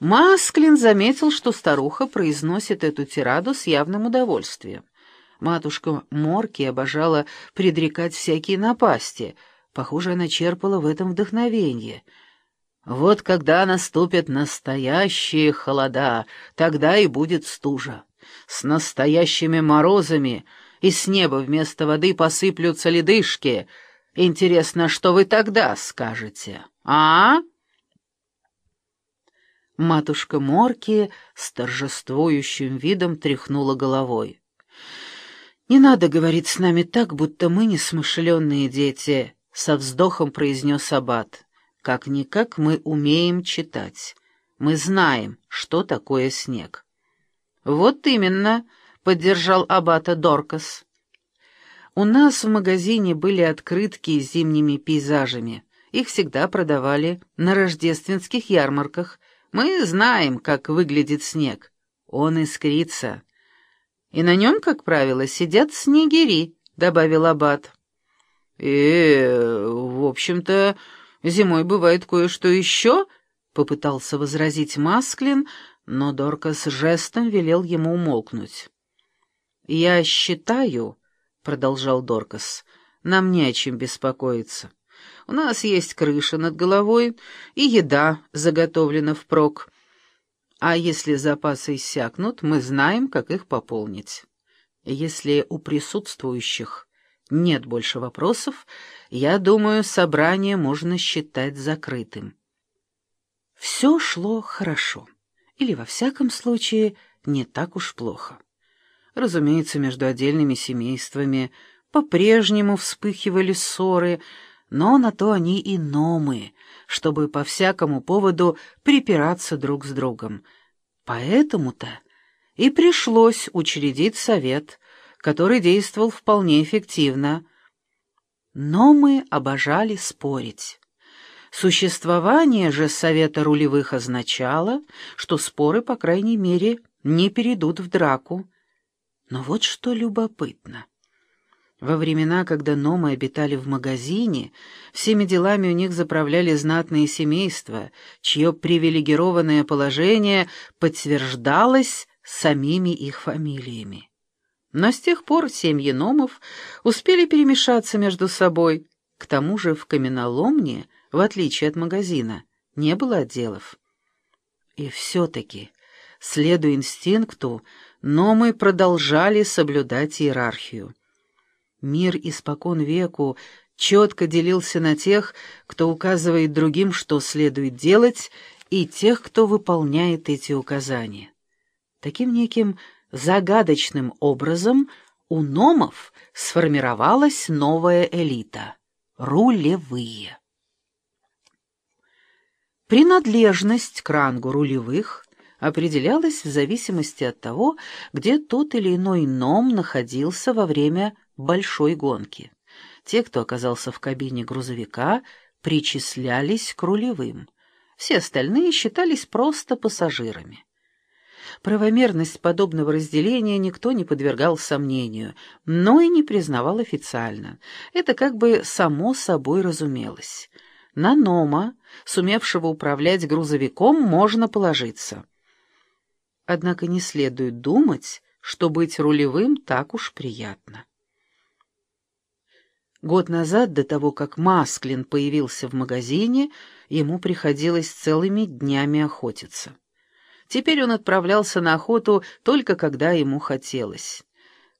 Масклин заметил, что старуха произносит эту тираду с явным удовольствием. Матушка Морки обожала предрекать всякие напасти. Похоже, она черпала в этом вдохновение. Вот когда наступят настоящие холода, тогда и будет стужа. С настоящими морозами, и с неба вместо воды посыплются ледышки. Интересно, что вы тогда скажете, а?» Матушка Морки с торжествующим видом тряхнула головой. «Не надо говорить с нами так, будто мы несмышленные дети», — со вздохом произнес Аббат. «Как-никак мы умеем читать. Мы знаем, что такое снег». «Вот именно», — поддержал Аббата Доркас. «У нас в магазине были открытки с зимними пейзажами. Их всегда продавали на рождественских ярмарках» Мы знаем, как выглядит снег. Он искрится. И на нем, как правило, сидят снегири, — добавил Аббат. «Э, в общем-то, зимой бывает кое-что еще», — попытался возразить Масклин, но Доркас жестом велел ему умолкнуть. «Я считаю», — продолжал Доркас, — «нам не о чем беспокоиться. У нас есть крыша над головой и еда заготовлена впрок. А если запасы иссякнут, мы знаем, как их пополнить. Если у присутствующих нет больше вопросов, я думаю, собрание можно считать закрытым. Все шло хорошо, или, во всяком случае, не так уж плохо. Разумеется, между отдельными семействами по-прежнему вспыхивали ссоры, но на то они и номы, чтобы по всякому поводу припираться друг с другом. Поэтому-то и пришлось учредить совет, который действовал вполне эффективно. Но мы обожали спорить. Существование же совета рулевых означало, что споры, по крайней мере, не перейдут в драку. Но вот что любопытно. Во времена, когда номы обитали в магазине, всеми делами у них заправляли знатные семейства, чье привилегированное положение подтверждалось самими их фамилиями. Но с тех пор семьи номов успели перемешаться между собой. К тому же в каменоломне, в отличие от магазина, не было отделов. И все-таки, следуя инстинкту, номы продолжали соблюдать иерархию. Мир испокон веку четко делился на тех, кто указывает другим, что следует делать, и тех, кто выполняет эти указания. Таким неким загадочным образом у номов сформировалась новая элита — рулевые. Принадлежность к рангу рулевых определялась в зависимости от того, где тот или иной ном находился во время большой гонки. Те, кто оказался в кабине грузовика, причислялись к рулевым. Все остальные считались просто пассажирами. Правомерность подобного разделения никто не подвергал сомнению, но и не признавал официально. Это как бы само собой разумелось. На Нома, сумевшего управлять грузовиком, можно положиться. Однако не следует думать, что быть рулевым так уж приятно. Год назад, до того, как Масклин появился в магазине, ему приходилось целыми днями охотиться. Теперь он отправлялся на охоту только когда ему хотелось.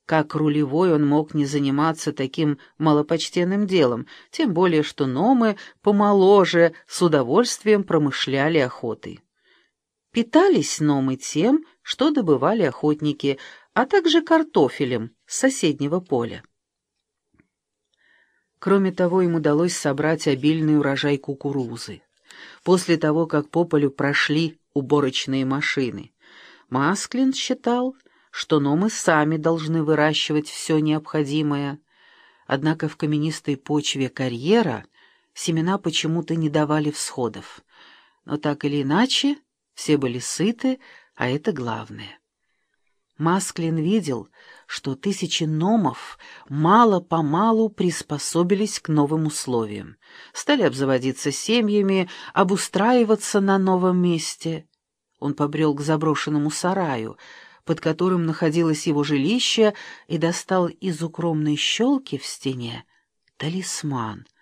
Как рулевой он мог не заниматься таким малопочтенным делом, тем более что номы помоложе с удовольствием промышляли охотой. Питались номы тем, что добывали охотники, а также картофелем с соседнего поля. Кроме того, им удалось собрать обильный урожай кукурузы. После того, как по полю прошли уборочные машины, Масклин считал, что номы сами должны выращивать все необходимое. Однако в каменистой почве карьера семена почему-то не давали всходов. Но так или иначе, все были сыты, а это главное. Масклин видел, что тысячи номов мало-помалу приспособились к новым условиям, стали обзаводиться семьями, обустраиваться на новом месте. Он побрел к заброшенному сараю, под которым находилось его жилище, и достал из укромной щелки в стене талисман —